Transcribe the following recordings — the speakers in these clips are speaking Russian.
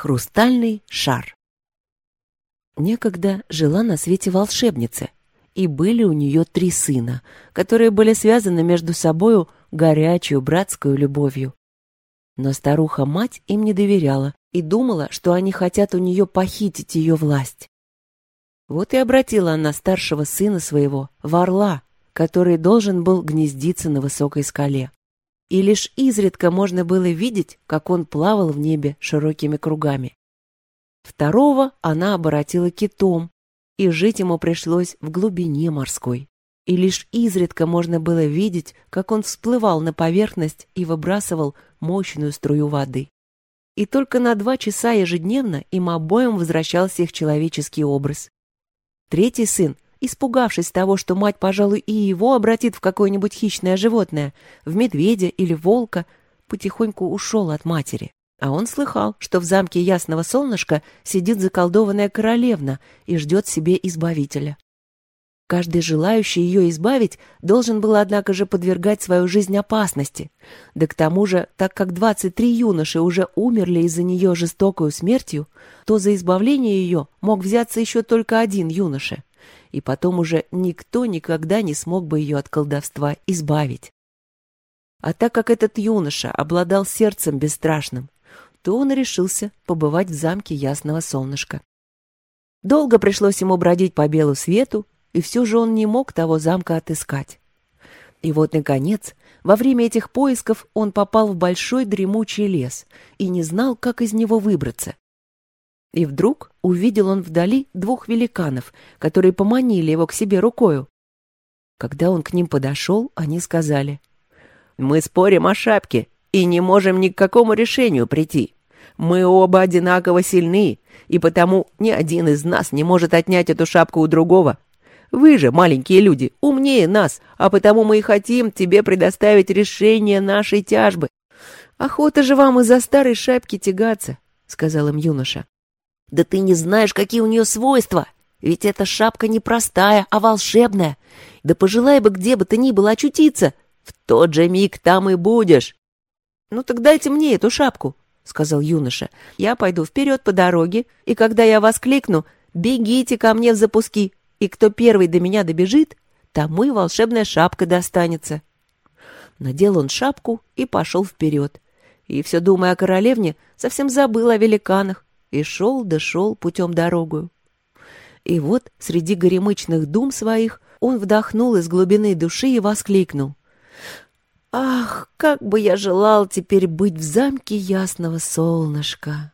Хрустальный шар. Некогда жила на свете волшебница, и были у нее три сына, которые были связаны между собою горячую братскую любовью. Но старуха-мать им не доверяла и думала, что они хотят у нее похитить ее власть. Вот и обратила она старшего сына своего в орла, который должен был гнездиться на высокой скале и лишь изредка можно было видеть, как он плавал в небе широкими кругами. Второго она оборотила китом, и жить ему пришлось в глубине морской. И лишь изредка можно было видеть, как он всплывал на поверхность и выбрасывал мощную струю воды. И только на два часа ежедневно им обоим возвращался их человеческий образ. Третий сын испугавшись того, что мать, пожалуй, и его обратит в какое-нибудь хищное животное, в медведя или волка, потихоньку ушел от матери. А он слыхал, что в замке Ясного Солнышка сидит заколдованная королевна и ждет себе избавителя. Каждый желающий ее избавить должен был, однако же, подвергать свою жизнь опасности. Да к тому же, так как 23 юноши уже умерли из-за нее жестокою смертью, то за избавление ее мог взяться еще только один юноша и потом уже никто никогда не смог бы ее от колдовства избавить. А так как этот юноша обладал сердцем бесстрашным, то он решился побывать в замке Ясного Солнышка. Долго пришлось ему бродить по белу свету, и все же он не мог того замка отыскать. И вот, наконец, во время этих поисков он попал в большой дремучий лес и не знал, как из него выбраться. И вдруг увидел он вдали двух великанов, которые поманили его к себе рукою. Когда он к ним подошел, они сказали, «Мы спорим о шапке и не можем ни к какому решению прийти. Мы оба одинаково сильны, и потому ни один из нас не может отнять эту шапку у другого. Вы же, маленькие люди, умнее нас, а потому мы и хотим тебе предоставить решение нашей тяжбы. Охота же вам из-за старой шапки тягаться», — сказал им юноша. Да ты не знаешь, какие у нее свойства. Ведь эта шапка не простая, а волшебная. Да пожелай бы где бы ты ни был очутиться. В тот же миг там и будешь. Ну так дайте мне эту шапку, сказал юноша. Я пойду вперед по дороге, и когда я вас кликну, бегите ко мне в запуски, и кто первый до меня добежит, тому и волшебная шапка достанется. Надел он шапку и пошел вперед. И все думая о королевне, совсем забыл о великанах и шел да шел путем дорогу. И вот среди горемычных дум своих он вдохнул из глубины души и воскликнул. «Ах, как бы я желал теперь быть в замке ясного солнышка!»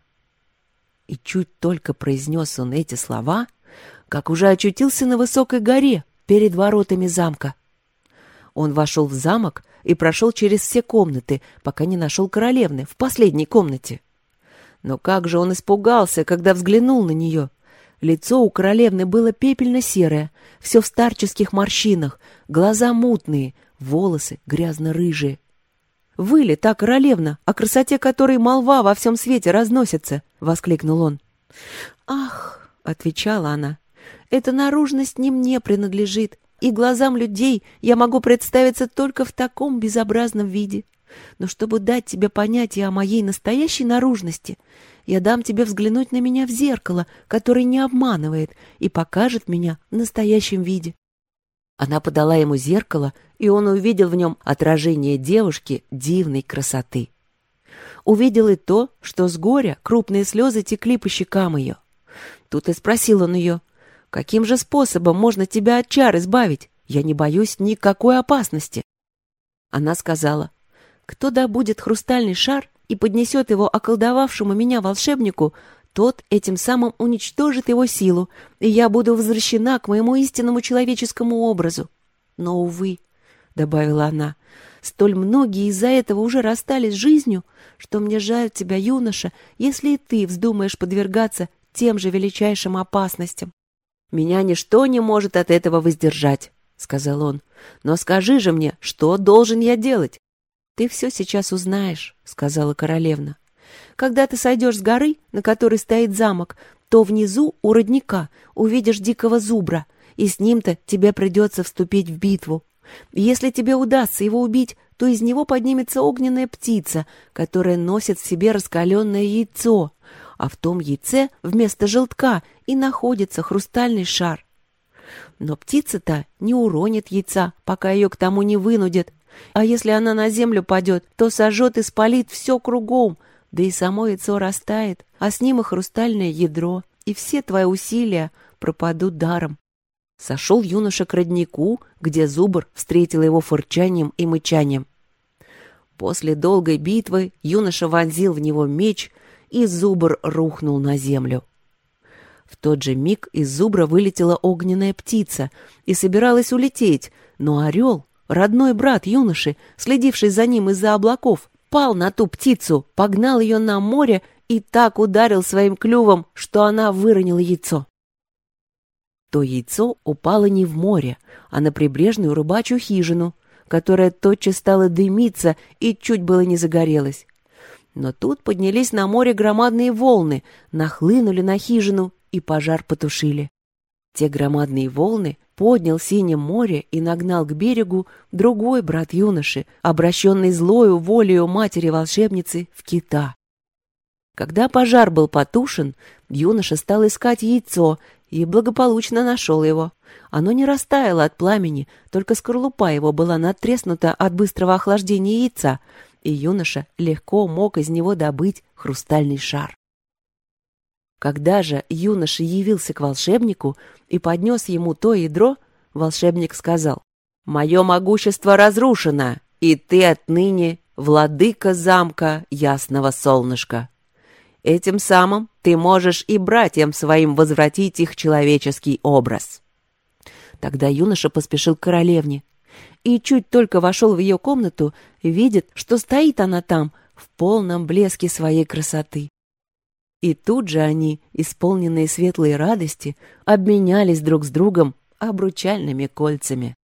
И чуть только произнес он эти слова, как уже очутился на высокой горе перед воротами замка. Он вошел в замок и прошел через все комнаты, пока не нашел королевны в последней комнате. Но как же он испугался, когда взглянул на нее. Лицо у королевны было пепельно-серое, все в старческих морщинах, глаза мутные, волосы грязно-рыжие. «Вы ли та королевна, о красоте которой молва во всем свете разносится?» — воскликнул он. «Ах!» — отвечала она. «Эта наружность не мне принадлежит, и глазам людей я могу представиться только в таком безобразном виде. Но чтобы дать тебе понятие о моей настоящей наружности, я дам тебе взглянуть на меня в зеркало, которое не обманывает и покажет меня в настоящем виде. Она подала ему зеркало, и он увидел в нем отражение девушки дивной красоты. Увидел и то, что с горя крупные слезы текли по щекам ее. Тут и спросил он ее, «Каким же способом можно тебя от чар избавить? Я не боюсь никакой опасности». Она сказала, кто добудет хрустальный шар и поднесет его околдовавшему меня волшебнику, тот этим самым уничтожит его силу, и я буду возвращена к моему истинному человеческому образу. Но, увы, — добавила она, — столь многие из-за этого уже расстались с жизнью, что мне жаль тебя, юноша, если и ты вздумаешь подвергаться тем же величайшим опасностям. Меня ничто не может от этого воздержать, — сказал он. Но скажи же мне, что должен я делать? «Ты все сейчас узнаешь», — сказала королевна. «Когда ты сойдешь с горы, на которой стоит замок, то внизу, у родника, увидишь дикого зубра, и с ним-то тебе придется вступить в битву. Если тебе удастся его убить, то из него поднимется огненная птица, которая носит в себе раскаленное яйцо, а в том яйце вместо желтка и находится хрустальный шар. Но птица-то не уронит яйца, пока ее к тому не вынудят. А если она на землю падет, то сожжет и спалит все кругом, да и само яйцо растает, а с ним и хрустальное ядро, и все твои усилия пропадут даром. Сошел юноша к роднику, где зубр встретил его фырчанием и мычанием. После долгой битвы юноша вонзил в него меч, и зубр рухнул на землю. В тот же миг из зубра вылетела огненная птица и собиралась улететь, но орел, родной брат юноши, следивший за ним из-за облаков, пал на ту птицу, погнал ее на море и так ударил своим клювом, что она выронила яйцо. То яйцо упало не в море, а на прибрежную рыбачью хижину, которая тотчас стала дымиться и чуть было не загорелась. Но тут поднялись на море громадные волны, нахлынули на хижину и пожар потушили. Те громадные волны поднял синее море и нагнал к берегу другой брат юноши, обращенный злою волею матери-волшебницы в кита. Когда пожар был потушен, юноша стал искать яйцо и благополучно нашел его. Оно не растаяло от пламени, только скорлупа его была надтреснута от быстрого охлаждения яйца, и юноша легко мог из него добыть хрустальный шар. Когда же юноша явился к волшебнику и поднес ему то ядро, волшебник сказал, «Мое могущество разрушено, и ты отныне владыка замка ясного солнышка. Этим самым ты можешь и братьям своим возвратить их человеческий образ». Тогда юноша поспешил к королевне, и чуть только вошел в ее комнату, видит, что стоит она там в полном блеске своей красоты. И тут же они, исполненные светлой радости, обменялись друг с другом обручальными кольцами.